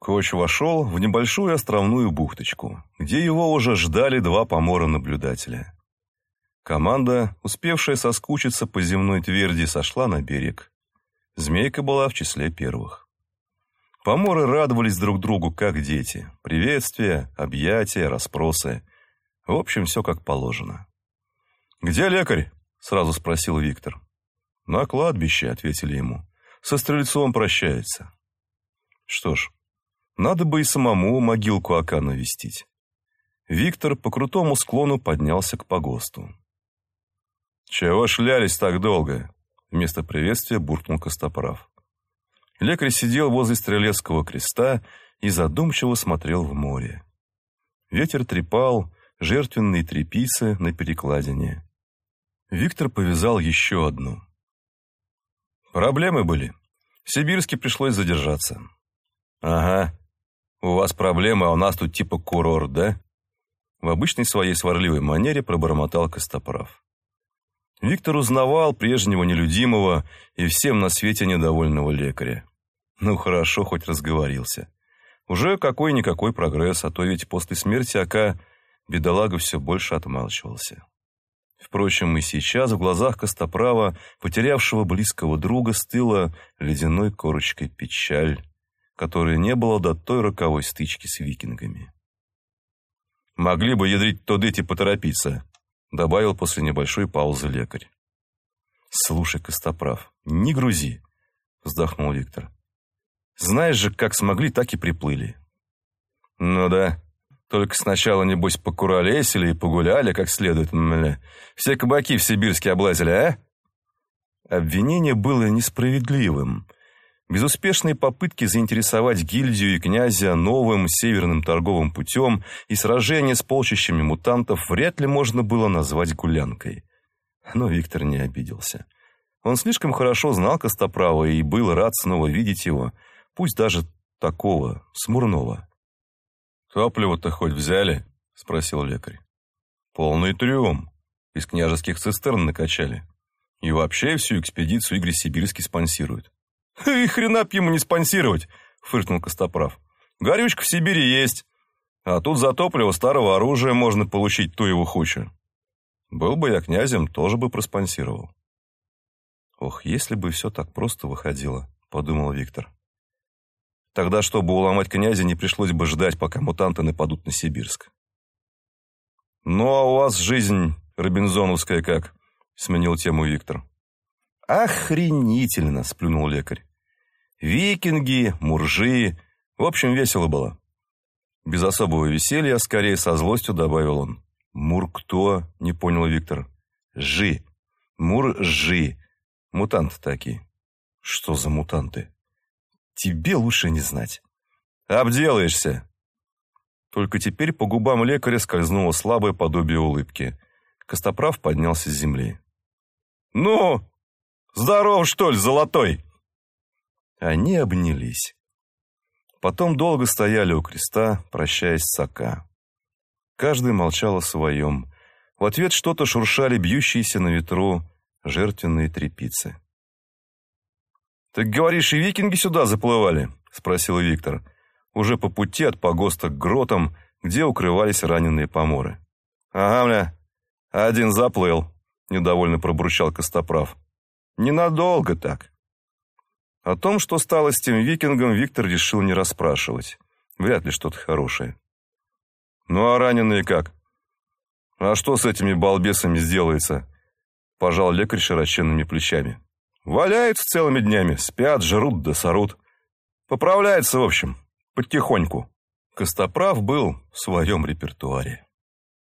Коч вошел в небольшую островную бухточку, где его уже ждали два помора-наблюдателя. Команда, успевшая соскучиться по земной тверди, сошла на берег. Змейка была в числе первых. Поморы радовались друг другу, как дети. Приветствия, объятия, расспросы. В общем, все как положено. «Где лекарь?» — сразу спросил Виктор. «На кладбище», — ответили ему. «Со стрельцом прощается». Что ж, надо бы и самому могилку Ака навестить. Виктор по крутому склону поднялся к погосту. «Чего шлялись так долго?» Вместо приветствия буркнул Костоправ. Лекарь сидел возле стрелецкого креста и задумчиво смотрел в море. Ветер трепал жертвенные трепицы на перекладине. Виктор повязал еще одну. Проблемы были. В Сибирске пришлось задержаться. Ага. У вас проблемы, а у нас тут типа курорт, да? В обычной своей сварливой манере пробормотал Костоправ. Виктор узнавал прежнего нелюдимого и всем на свете недовольного лекаря. Ну хорошо, хоть разговорился. Уже какой-никакой прогресс, а то ведь после смерти Ака бедолага все больше отмалчивался. Впрочем, и сейчас в глазах Костоправа, потерявшего близкого друга, стыла ледяной корочкой печаль, которой не было до той роковой стычки с викингами. «Могли бы ядрить Тодыти поторопиться», добавил после небольшой паузы лекарь. «Слушай, Костоправ, не грузи», вздохнул Виктор. «Знаешь же, как смогли, так и приплыли». «Ну да, только сначала, небось, покуролесили и погуляли как следует, мля. Все кабаки в Сибирске облазили, а?» Обвинение было несправедливым – Безуспешные попытки заинтересовать гильдию и князя новым северным торговым путем и сражение с полчищами мутантов вряд ли можно было назвать гулянкой. Но Виктор не обиделся. Он слишком хорошо знал Костоправа и был рад снова видеть его, пусть даже такого, смурного. «Топливо-то хоть взяли?» — спросил лекарь. «Полный трюм. Из княжеских цистерн накачали. И вообще всю экспедицию Игорь Сибирский спонсирует. «И хрена б ему не спонсировать», — фыркнул Костоправ. «Горючка в Сибири есть, а тут за топливо старого оружия можно получить ту его хучу. Был бы я князем, тоже бы проспонсировал». «Ох, если бы все так просто выходило», — подумал Виктор. «Тогда, чтобы уломать князя, не пришлось бы ждать, пока мутанты нападут на Сибирск». «Ну, а у вас жизнь робинзоновская как?» — сменил тему Виктор. «Охренительно!» — сплюнул лекарь. «Викинги, муржи. В общем, весело было». Без особого веселья, скорее со злостью добавил он. «Мур кто?» — не понял Виктор. «Жи. Мур-жи. Мутанты такие». «Что за мутанты?» «Тебе лучше не знать». «Обделаешься!» Только теперь по губам лекаря скользнуло слабое подобие улыбки. Костоправ поднялся с земли. «Ну, Здоров, что ли, золотой?» Они обнялись. Потом долго стояли у креста, прощаясь с Ака. Каждый молчал о своем. В ответ что-то шуршали бьющиеся на ветру жертвенные трепицы. «Так говоришь, и викинги сюда заплывали?» — спросил Виктор. Уже по пути от погоста к гротам, где укрывались раненые поморы. «Ага, мля, один заплыл», — недовольно пробурчал Костоправ. Ненадолго так. О том, что стало с тем викингом, Виктор решил не расспрашивать. Вряд ли что-то хорошее. Ну а раненые как? А что с этими балбесами сделается? Пожал лекарь широченными плечами. Валяются целыми днями, спят, жрут да сорут. Поправляется, в общем, потихоньку. Костоправ был в своем репертуаре.